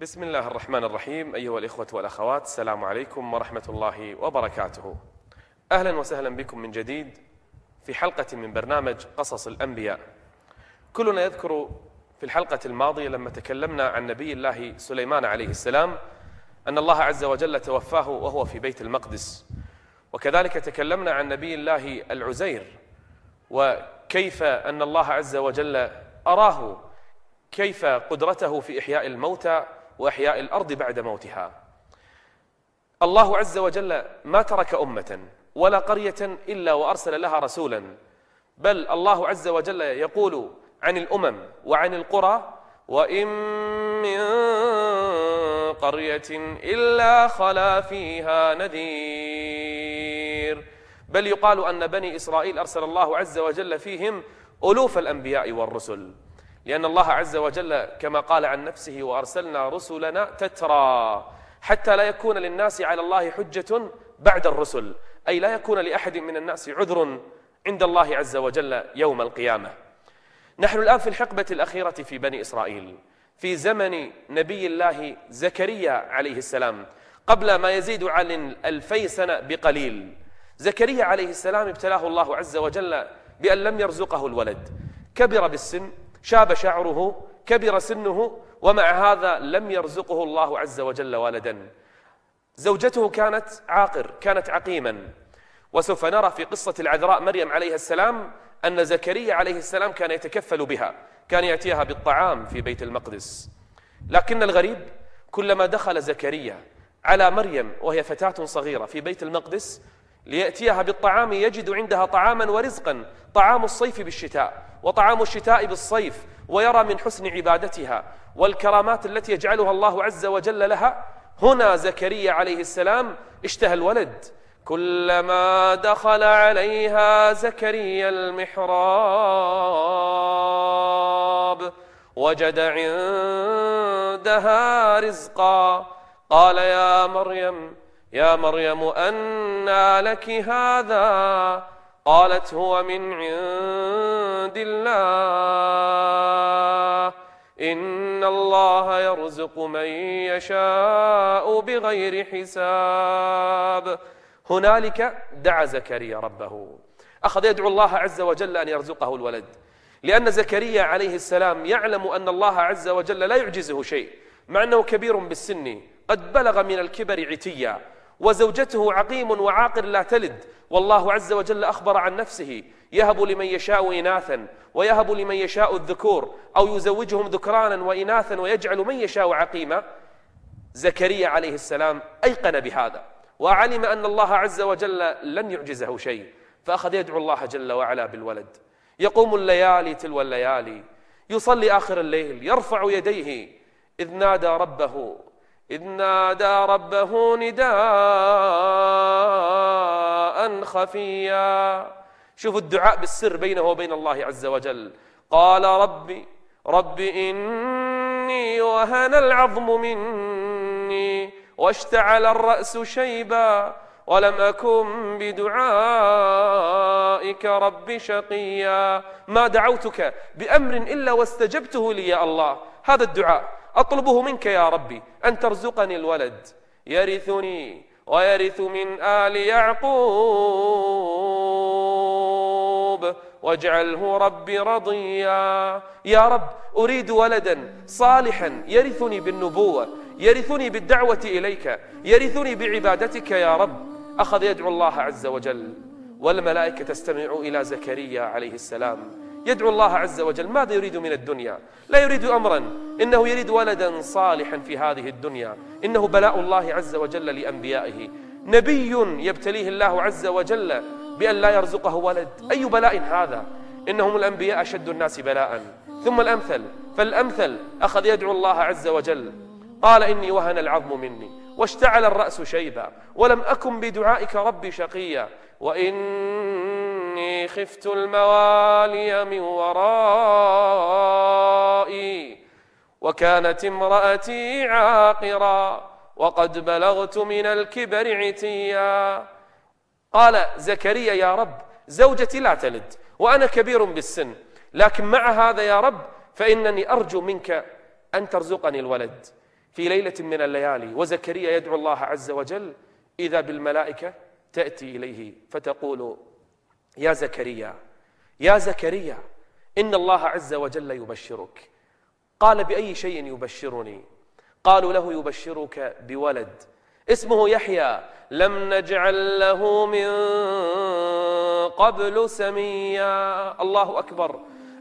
بسم الله الرحمن الرحيم أيها الإخوة والأخوات السلام عليكم ورحمة الله وبركاته. أهلا وسهلا بكم من جديد في حلقة من برنامج قصص الأنبياء. كلنا يذكر في الحلقة الماضية لما تكلمنا عن نبي الله سليمان عليه السلام أن الله عز وجل توفاه وهو في بيت المقدس. وكذلك تكلمنا عن نبي الله العزير وكيف أن الله عز وجل أراه كيف قدرته في إحياء الموتى وإحياء الأرض بعد موتها. الله عز وجل ما ترك أمة ولا قرية إلا وأرسل لها رسولا. بل الله عز وجل يقول عن الأمم وعن القرى وإن من قرية إلا خلا فيها نذير. بل يقال أن بني إسرائيل أرسل الله عز وجل فيهم ألوف الأنبياء والرسل. لأن الله عز وجل كما قال عن نفسه وأرسلنا رسلنا تترى حتى لا يكون للناس على الله حجة بعد الرسل أي لا يكون لأحد من الناس عذر عند الله عز وجل يوم القيامة. نحن الآن في الحقبة الأخيرة في بني إسرائيل في زمن نبي الله زكريا عليه السلام قبل ما يزيد عن ألفي سنة بقليل. زكريا عليه السلام ابتلاه الله عز وجل بأن لم يرزقه الولد. كبر بالسن شاب شعره كبر سنه ومع هذا لم يرزقه الله عز وجل ولدا. زوجته كانت عاقر كانت عقيما. وسوف نرى في قصة العذراء مريم عليها السلام أن زكريا عليه السلام كان يتكفل بها كان يأتيها بالطعام في بيت المقدس. لكن الغريب كلما دخل زكريا على مريم وهي فتاة صغيرة في بيت المقدس ليأتيها بالطعام يجد عندها طعاما ورزقا طعام الصيف بالشتاء. وطعام الشتاء بالصيف ويرى من حسن عبادتها والكرامات التي يجعلها الله عز وجل لها. هنا زكريا عليه السلام اشتهى الولد. كلما دخل عليها زكريا المحراب وجد عندها رزقا. قال يا مريم يا مريم أنى لك هذا؟ قالت هو من عند الله. إن الله يرزق من يشاء بغير حساب. هنالك دعا زكريا ربه. أخذ يدعو الله عز وجل أن يرزقه الولد. لأن زكريا عليه السلام يعلم أن الله عز وجل لا يعجزه شيء مع أنه كبير بالسن قد بلغ من الكبر عتيا. وزوجته عقيم وعاقر لا تلد. والله عز وجل أخبر عن نفسه. يهب لمن يشاء إناثا ويهب لمن يشاء الذكور أو يزوجهم ذكرانا وإناثا ويجعل من يشاء عقيما. زكريا عليه السلام أيقن بهذا وعلم أن الله عز وجل لن يعجزه شيء فأخذ يدعو الله جل وعلا بالولد. يقوم الليالي تلو الليالي يصلي آخر الليل يرفع يديه إذ نادى ربه إذ نادى ربه نداء خفيا. شوفوا الدعاء بالسر بينه وبين الله عز وجل. قال ربي رب إني وهن العظم مني واشتعل الرأس شيبا ولم أكن بدعائك رب شقيا. ما دعوتك بأمر إلا واستجبته لي يا الله. هذا الدعاء. أطلبه منك يا ربي أن ترزقني الولد. يرثني ويرث من آل يعقوب. واجعله ربي رضيا. يا رب أريد ولدا صالحا يرثني بالنبوة يرثني بالدعوة إليك يرثني بعبادتك يا رب. أخذ يدعو الله عز وجل والملائكة تستمع إلى زكريا عليه السلام. يدعو الله عز وجل. ماذا يريد من الدنيا؟ لا يريد أمرا. إنه يريد ولدا صالحا في هذه الدنيا. إنه بلاء الله عز وجل لأنبيائه. نبي يبتليه الله عز وجل بأن لا يرزقه ولد. أي بلاء هذا؟ إنهم الأنبياء أشد الناس بلاء. ثم الأمثل. فالأمثل أخذ يدعو الله عز وجل. قال إني وهن العظم مني. واشتعل الرأس شيبا. ولم أكن بدعائك ربي شقيا. وإني خفت الموالي من ورائي وكانت امرأتي عاقرا وقد بلغت من الكبر عتيا. قال زكريا يا رب زوجتي لا تلد وأنا كبير بالسن لكن مع هذا يا رب فإنني أرجو منك أن ترزقني الولد. في ليلة من الليالي وزكريا يدعو الله عز وجل إذا بالملائكة تأتي إليه فتقول يا زكريا يا زكريا إن الله عز وجل يبشرك. قال بأي شيء يبشرني؟ قالوا له يبشرك بولد. اسمه يحيى. لم نجعل له من قبل سميا. الله أكبر.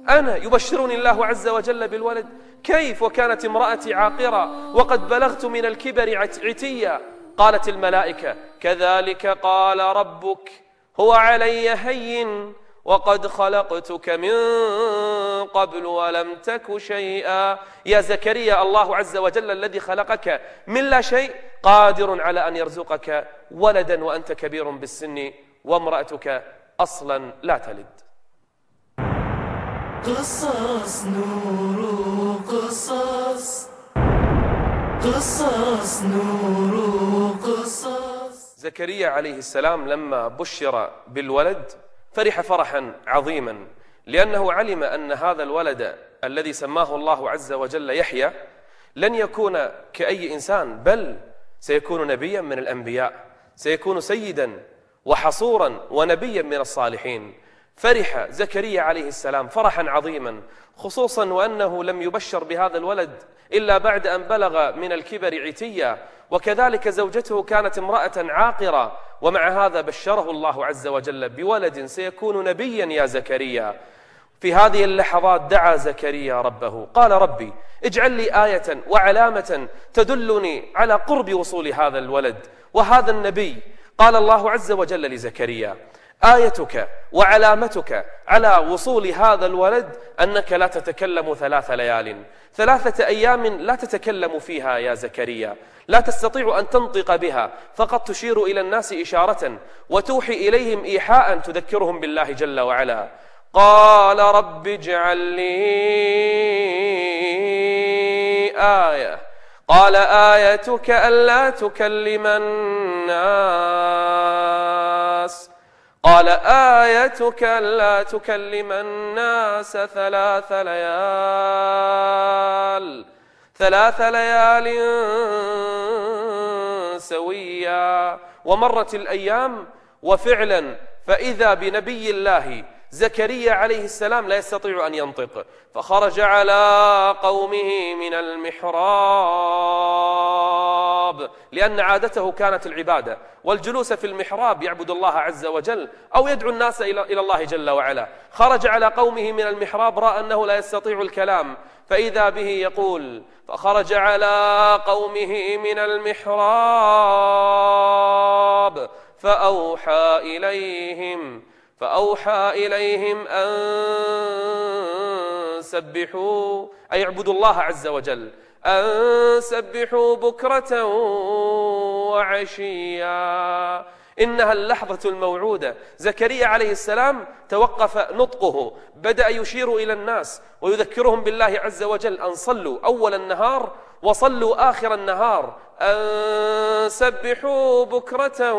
أنا يبشرني الله عز وجل بالولد. كيف وكانت امرأتي عاقرة وقد بلغت من الكبر عتيا قالت الملائكة كذلك قال ربك. هو علي هين وقد خلقتك من قبل ولم تك شيئا. يا زكريا الله عز وجل الذي خلقك من لا شيء قادر على أن يرزقك ولدا وأنت كبير بالسن وامرأتك أصلا لا تلد. قصص نور قصص قصص نور قصص زكريا عليه السلام لما بشر بالولد فرح فرحا عظيما لأنه علم أن هذا الولد الذي سماه الله عز وجل يحيى لن يكون كأي إنسان بل سيكون نبيا من الأنبياء سيكون سيدا وحصورا ونبيا من الصالحين. فرح زكريا عليه السلام فرحا عظيما خصوصا وأنه لم يبشر بهذا الولد إلا بعد أن بلغ من الكبر عتيا وكذلك زوجته كانت امرأة عاقرة ومع هذا بشره الله عز وجل بولد سيكون نبيا يا زكريا. في هذه اللحظات دعا زكريا ربه قال ربي اجعل لي آية وعلامة تدلني على قرب وصول هذا الولد وهذا النبي. قال الله عز وجل لزكريا آيتك وعلامتك على وصول هذا الولد أنك لا تتكلم ثلاث ليال. ثلاثة أيام لا تتكلم فيها يا زكريا. لا تستطيع أن تنطق بها. فقط تشير إلى الناس إشارة وتوحي إليهم إيحاء تذكرهم بالله جل وعلا. قال رب اجعل لي آية. قال آيتك ألا تكلم الناس. قال آيتك ألا تكلم الناس ثلاث ليال. ثلاث ليال سويا. ومرت الأيام وفعلا فإذا بنبي الله زكريا عليه السلام لا يستطيع أن ينطق. فخرج على قومه من المحراب. لأن عادته كانت العبادة. والجلوس في المحراب يعبد الله عز وجل أو يدعو الناس إلى الله جل وعلا. خرج على قومه من المحراب رأى أنه لا يستطيع الكلام. فإذا به يقول فخرج على قومه من المحراب فأوحى إليهم فأوحى إليهم أن سبحوا أي اعبدوا الله عز وجل. أن سبحوا بكرة وعشيا. إنها اللحظة الموعودة. زكريا عليه السلام توقف نطقه. بدأ يشير إلى الناس ويذكرهم بالله عز وجل. أن صلوا أول النهار وصلوا آخر النهار. أن سبحوا بكرة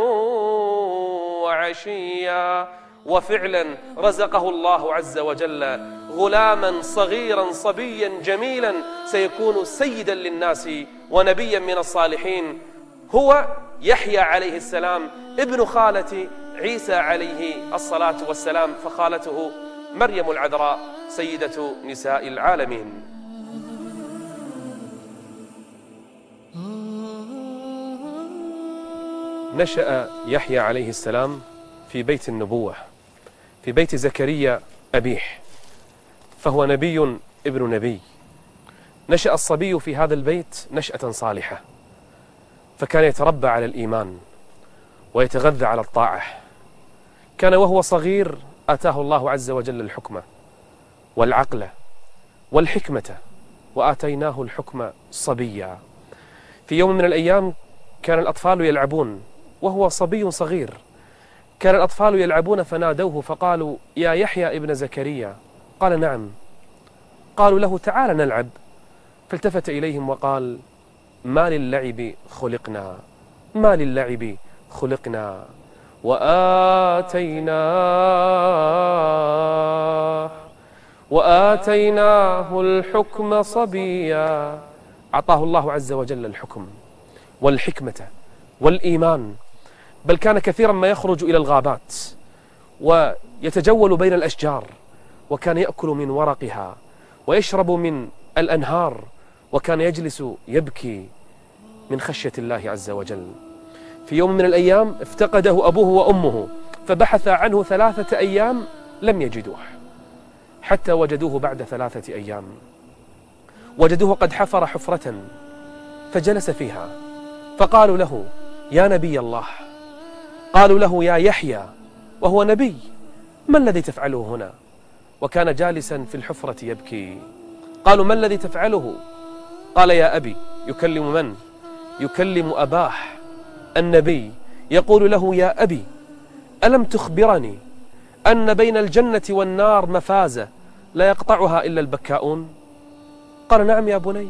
وعشيا. وفعلا رزقه الله عز وجل. غلاما صغيرا صبيا جميلا سيكون سيدا للناس ونبيا من الصالحين. هو يحيى عليه السلام ابن خالة عيسى عليه الصلاة والسلام فخالته مريم العذراء سيدة نساء العالمين. نشأ يحيى عليه السلام في بيت النبوة. في بيت زكريا أبيه فهو نبي ابن نبي. نشأ الصبي في هذا البيت نشأة صالحة فكان يتربى على الإيمان ويتغذى على الطاعة. كان وهو صغير آتاه الله عز وجل الحكمة والعقل والحكمة وآتيناه الحكم صبيا. في يوم من الأيام كان الأطفال يلعبون وهو صبي صغير. كان الأطفال يلعبون فنادوه فقالوا يا يحيى ابن زكريا. قال نعم. قالوا له تعال نلعب. فالتفت إليهم وقال ما للعب خلقنا ما للعب خلقنا وآتيناه وآتيناه الحكم صبيا. أعطاه الله عز وجل الحكم والحكمة والإيمان. بل كان كثيرا ما يخرج إلى الغابات ويتجول بين الأشجار وكان يأكل من ورقها ويشرب من الأنهار وكان يجلس يبكي من خشية الله عز وجل. في يوم من الأيام افتقده أبوه وأمه فبحث عنه ثلاثة أيام لم يجدوه حتى وجدوه بعد ثلاثة أيام. وجدوه قد حفر حفرة فجلس فيها فقالوا له يا نبي الله قالوا له يا يحيى وهو نبي ما الذي تفعله هنا? وكان جالسا في الحفرة يبكي. قالوا ما الذي تفعله? قال يا أبي يكلم من? يكلم أباه النبي. يقول له يا أبي ألم تخبرني أن بين الجنة والنار مفازة لا يقطعها إلا البكاؤون? قال نعم يا بني.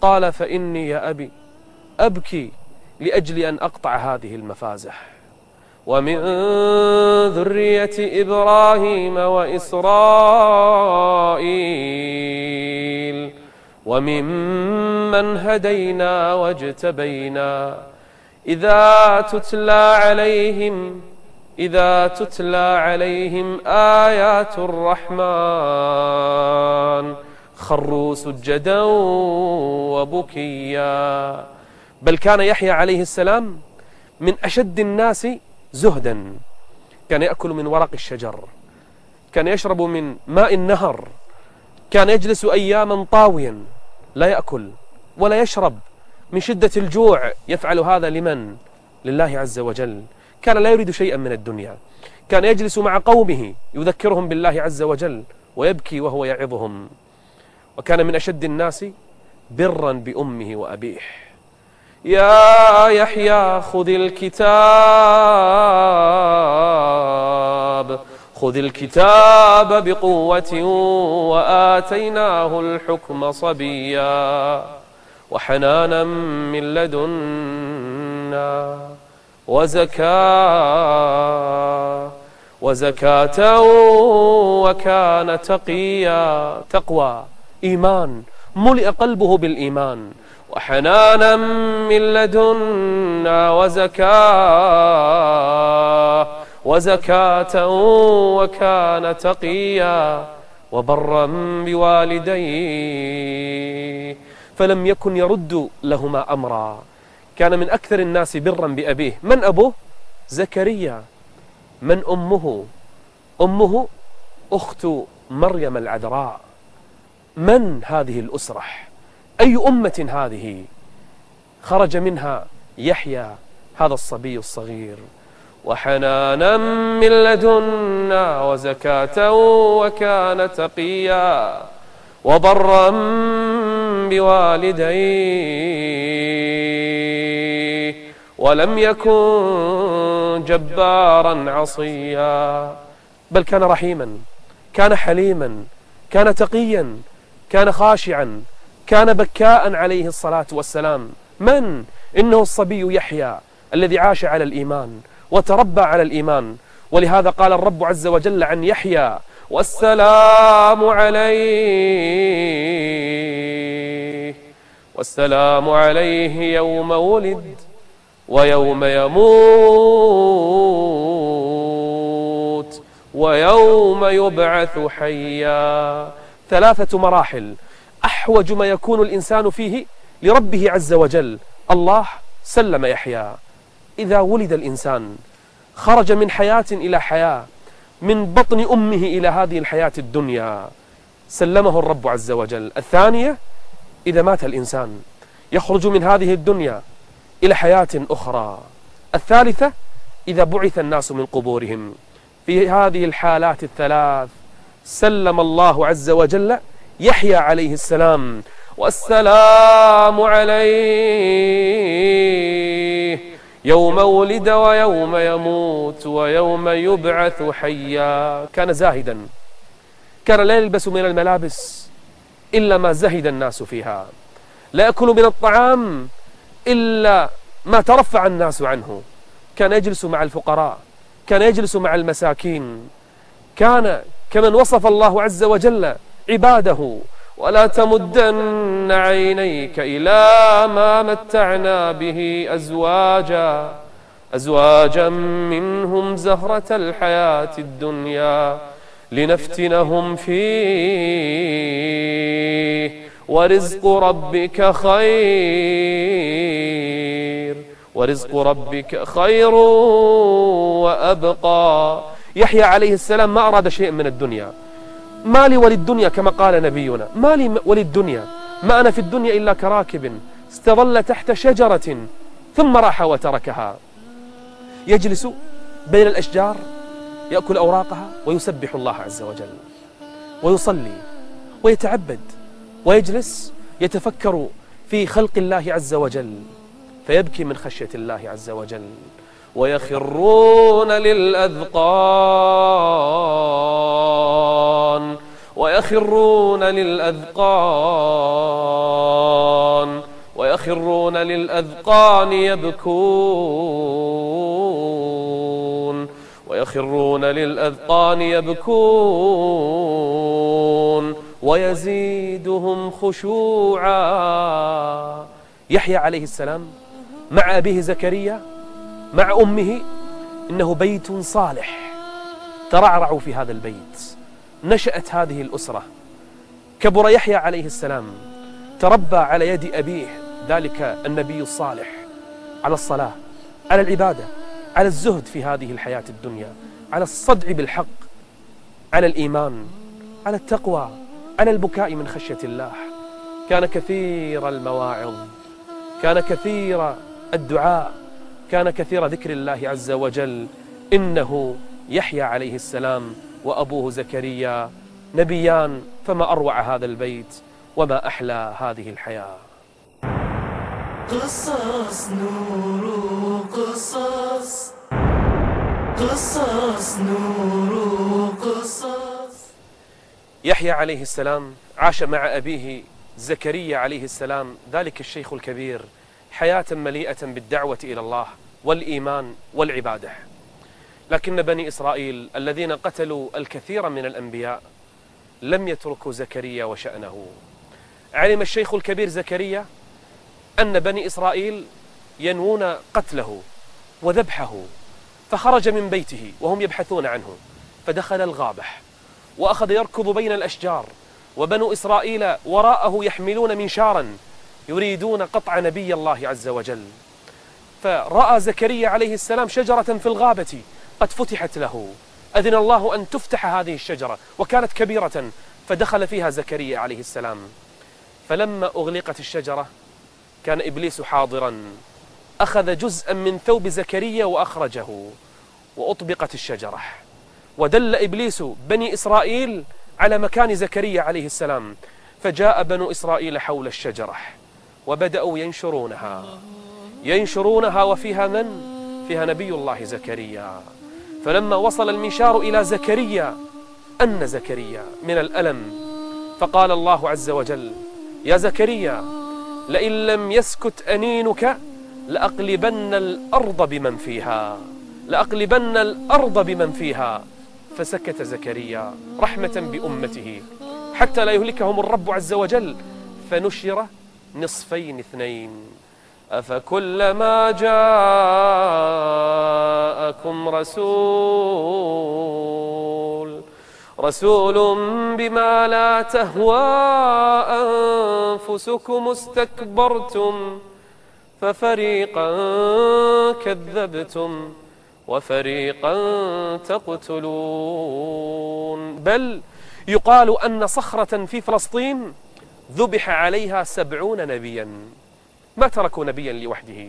قال فإني يا أبي أبكي لأجل أن أقطع هذه المفازح ومن ذرية إبراهيم وإسرائيل وممن هدينا واجتبينا إذا تتلى عليهم إذا تتلى عليهم آيات الرحمن خروا سجدا وبكيا. بل كان يحيى عليه السلام من أشد الناس زهدا. كان يأكل من ورق الشجر. كان يشرب من ماء النهر. كان يجلس أياما طاويا. لا يأكل ولا يشرب. من شدة الجوع يفعل هذا لمن؟ لله عز وجل. كان لا يريد شيئا من الدنيا. كان يجلس مع قومه يذكرهم بالله عز وجل ويبكي وهو يعظهم. وكان من أشد الناس برا بأمه وأبيه. يا يحيى خذ الكتاب خذ الكتاب بقوة وآتيناه الحكم صبيا وحنانا من لدنا وزكاة وزكاة وكان تقيا. تقوى إيمان ملئ قلبه بالإيمان. وحنانا من لدنا وزكاة وزكاة وكان تقيا وبرا بوالديه فلم يكن يرد لهما أمرا كان من أكثر الناس برا بأبيه من أبوه؟ زكريا من أمه؟ أمه أخت مريم العذراء من هذه الأسرة؟ أي أمة هذه خرج منها يحيى هذا الصبي الصغير وحنانا من لدنا وزكاة وكان تقيا وبرا بوالديه ولم يكن جبارا عصيا بل كان رحيما كان حليما كان تقيا كان خاشعا. كان بكاء عليه الصلاة والسلام. من؟ إنه الصبي يحيى الذي عاش على الإيمان وتربى على الإيمان. ولهذا قال الرب عز وجل عن يحيى والسلام عليه والسلام عليه يوم ولد ويوم يموت ويوم يبعث حيا. ثلاثة مراحل. أحوج ما يكون الإنسان فيه لربه عز وجل. الله سلم يحيى. إذا ولد الإنسان خرج من حياة إلى حياة من بطن أمه إلى هذه الحياة الدنيا. سلمه الرب عز وجل. الثانية إذا مات الإنسان يخرج من هذه الدنيا إلى حياة أخرى. الثالثة إذا بعث الناس من قبورهم. في هذه الحالات الثلاث سلم الله عز وجل يحيى عليه السلام. والسلام عليه. يوم ولد ويوم يموت ويوم يبعث حيا. كان زاهدا. كان لا يلبس من الملابس إلا ما زهد الناس فيها. لا يأكل من الطعام إلا ما ترفع الناس عنه. كان يجلس مع الفقراء. كان يجلس مع المساكين. كان كمن وصف الله عز وجل عباده ولا تمدن عينيك إلى ما متعنا به أزواجا. أزواجا منهم زهرة الحياة الدنيا لنفتنهم فيه ورزق ربك خير ورزق ربك خير وأبقى. يحيى عليه السلام ما أراد شيء من الدنيا. ما لي وللدنيا كما قال نبينا. ما لي وللدنيا. ما أنا في الدنيا إلا كراكب استظل تحت شجرة ثم راح وتركها. يجلس بين الأشجار يأكل أوراقها ويسبح الله عز وجل. ويصلي ويتعبد ويجلس يتفكر في خلق الله عز وجل. فيبكي من خشية الله عز وجل. ويخرون للأذقان ويخرون للأذقان ويخرون للأذقان يبكون ويخرون للأذقان يبكون ويزيدهم خشوعا. يحيى عليه السلام مع أبيه زكريا مع أمه إنه بيت صالح. ترعرعوا في هذا البيت. نشأت هذه الأسرة. كبر يحيى عليه السلام. تربى على يد أبيه. ذلك النبي الصالح. على الصلاة على العبادة على الزهد في هذه الحياة الدنيا. على الصدع بالحق على الإيمان على التقوى على البكاء من خشية الله. كان كثير المواعظ كان كثير الدعاء كان كثير ذكر الله عز وجل. إنه يحيى عليه السلام وأبوه زكريا نبيان فما أروع هذا البيت وما أحلى هذه الحياة. قصص نور قصص قصص نور قصص يحيى عليه السلام عاش مع أبيه زكريا عليه السلام ذلك الشيخ الكبير حياة مليئة بالدعوة إلى الله والإيمان والعبادة. لكن بني إسرائيل الذين قتلوا الكثير من الأنبياء لم يتركوا زكريا وشأنه. علم الشيخ الكبير زكريا أن بني إسرائيل ينوون قتله وذبحه فخرج من بيته وهم يبحثون عنه فدخل الغابة وأخذ يركض بين الأشجار وبنو إسرائيل وراءه يحملون منشارا يريدون قطع نبي الله عز وجل. فرأى زكريا عليه السلام شجرة في الغابة قد فتحت له. أذن الله أن تفتح هذه الشجرة وكانت كبيرة فدخل فيها زكريا عليه السلام. فلما أغلقت الشجرة كان إبليس حاضرا. أخذ جزءا من ثوب زكريا وأخرجه وأطبقت الشجرة. ودل إبليس بني إسرائيل على مكان زكريا عليه السلام. فجاء بنو إسرائيل حول الشجرة وبدأوا ينشرونها. ينشرونها وفيها من؟ فيها نبي الله زكريا. فلما وصل المنشار إلى زكريا أن زكريا من الألم. فقال الله عز وجل يا زكريا لئن لم يسكت أنينك لأقلبن الأرض بمن فيها لأقلبن الأرض بمن فيها. فسكت زكريا رحمة بأمته حتى لا يهلكهم الرب عز وجل فنشر نصفين اثنين. أفكلما جاءكم رسول رسول بما لا تهوى أنفسكم استكبرتم ففريقا كذبتم وفريقا تقتلون بل يقال أن صخرة في فلسطين ذبح عليها سبعون نبيا. ما تركوا نبيا لوحده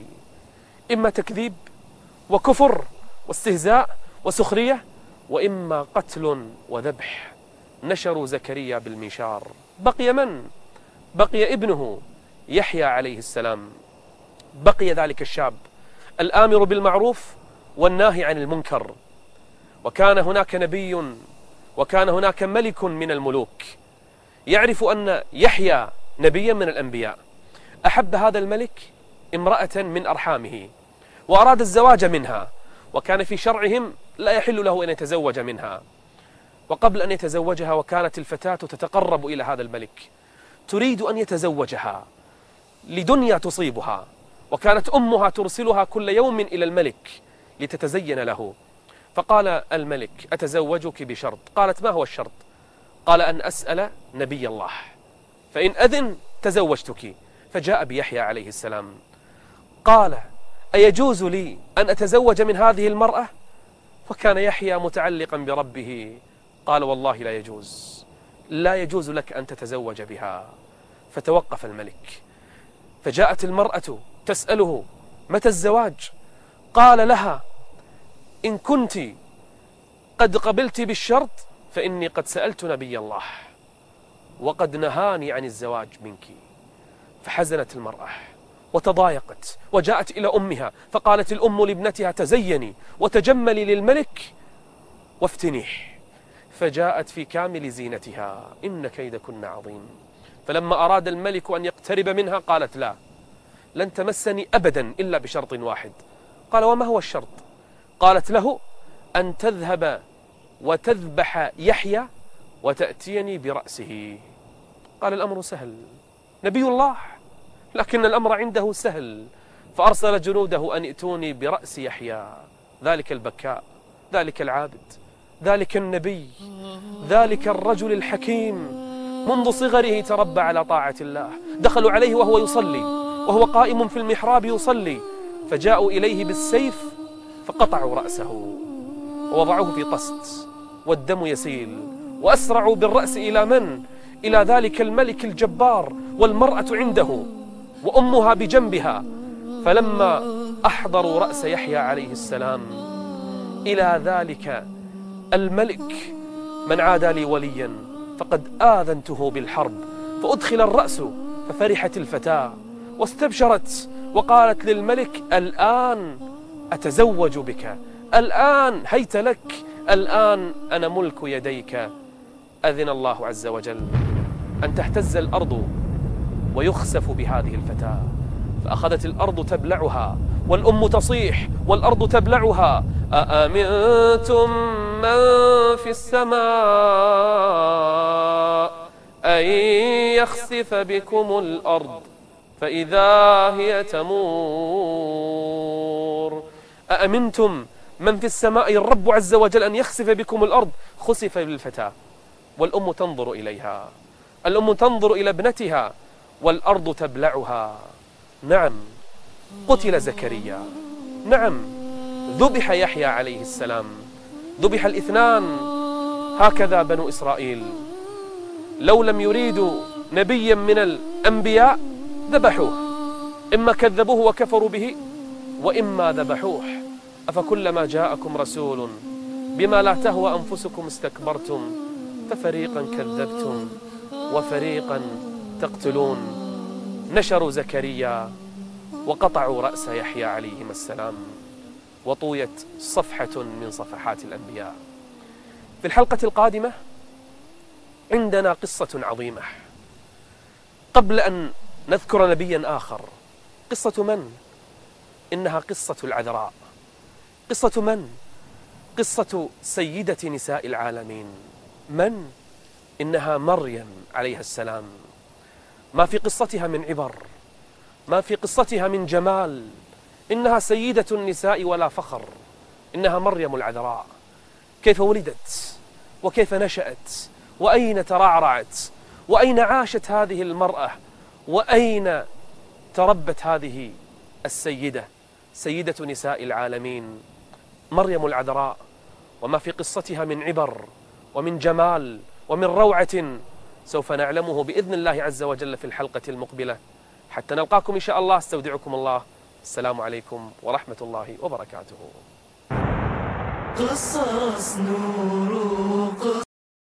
إما تكذيب وكفر واستهزاء وسخرية وإما قتل وذبح. نشروا زكريا بالمنشار بقي من؟ بقي ابنه يحيى عليه السلام. بقي ذلك الشاب الآمر بالمعروف والناهي عن المنكر. وكان هناك نبي وكان هناك ملك من الملوك. يعرف أن يحيى نبيا من الأنبياء. أحب هذا الملك امرأة من أرحامه وأراد الزواج منها وكان في شرعهم لا يحل له أن يتزوج منها. وقبل أن يتزوجها وكانت الفتاة تتقرب إلى هذا الملك تريد أن يتزوجها لدنيا تصيبها وكانت أمها ترسلها كل يوم إلى الملك لتتزين له. فقال الملك أتزوجك بشرط؟ قالت ما هو الشرط؟ قال أن أسأل نبي الله فإن أذن تزوجتك. فجاء بيحيى عليه السلام. قال أيجوز لي أن أتزوج من هذه المرأة؟ وكان يحيى متعلقا بربه. قال والله لا يجوز لا يجوز لك أن تتزوج بها. فتوقف الملك. فجاءت المرأة تسأله متى الزواج؟ قال لها إن كنت قد قبلت بالشرط فإني قد سألت نبي الله وقد نهاني عن الزواج منك. فحزنت المرأة وتضايقت وجاءت إلى أمها فقالت الأم لابنتها تزيني وتجملي للملك وافتنيه. فجاءت في كامل زينتها إن كيدكن عظيم. فلما أراد الملك أن يقترب منها قالت لا لن تمسني أبدا إلا بشرط واحد. قال وما هو الشرط؟ قالت له أن تذهب وتذبح يحيى وتأتيني برأسه. قال الأمر سهل. نبي الله. لكن الأمر عنده سهل. فأرسل جنوده أن ائتوني برأس يحيى. ذلك البكاء ذلك العابد ذلك النبي ذلك الرجل الحكيم. منذ صغره تربى على طاعة الله. دخلوا عليه وهو يصلي وهو قائم في المحراب يصلي. فجاءوا إليه بالسيف فقطعوا رأسه. ووضعوه في طست والدم يسيل. وأسرعوا بالرأس إلى من؟ إلى ذلك الملك الجبار والمرأة عنده. وأمها بجنبها فلما أحضروا رأس يحيى عليه السلام إلى ذلك الملك من عادى لي وليا فقد آذنته بالحرب فأدخل الرأس ففرحت الفتاة واستبشرت وقالت للملك الآن أتزوج بك الآن هيت لك الآن أنا ملك يديك. أذن الله عز وجل أن تهتز الأرض ويخسف بهذه الفتاة. فأخذت الأرض تبلعها والأم تصيح والأرض تبلعها. أأمنتم من في السماء أن يخسف بكم الأرض فإذا هي تمور؟ أأمنتم من في السماء الرب عز وجل أن يخسف بكم الأرض؟ خسف بالفتاة والأم تنظر إليها. الأم تنظر إلى ابنتها والأرض تبلعها. نعم قتل زكريا. نعم ذبح يحيى عليه السلام. ذبح الاثنان. هكذا بنو إسرائيل. لو لم يريدوا نبيا من الأنبياء ذبحوه. إما كذبوه وكفروا به وإما ذبحوه. أفكلما جاءكم رسول بما لا تهوى أنفسكم استكبرتم ففريقا كذبتم وفريقا تقتلون نشروا زكريا وقطعوا رأس يحيى عليهما السلام وطويت صفحة من صفحات الأنبياء في الحلقة القادمة عندنا قصة عظيمة قبل أن نذكر نبيا آخر قصة من؟ إنها قصة العذراء قصة من؟ قصة سيدة نساء العالمين من؟ إنها مريم عليها السلام ما في قصتها من عبر ما في قصتها من جمال. إنها سيدة النساء ولا فخر إنها مريم العذراء. كيف ولدت؟ وكيف نشأت؟ وأين ترعرعت؟ وأين عاشت هذه المرأة؟ وأين تربت هذه السيدة؟ سيدة نساء العالمين مريم العذراء. وما في قصتها من عبر ومن جمال ومن روعة سوف نعلمه بإذن الله عز وجل في الحلقة المقبلة. حتى نلقاكم إن شاء الله. أستودعكم الله. السلام عليكم ورحمة الله وبركاته. قصص نور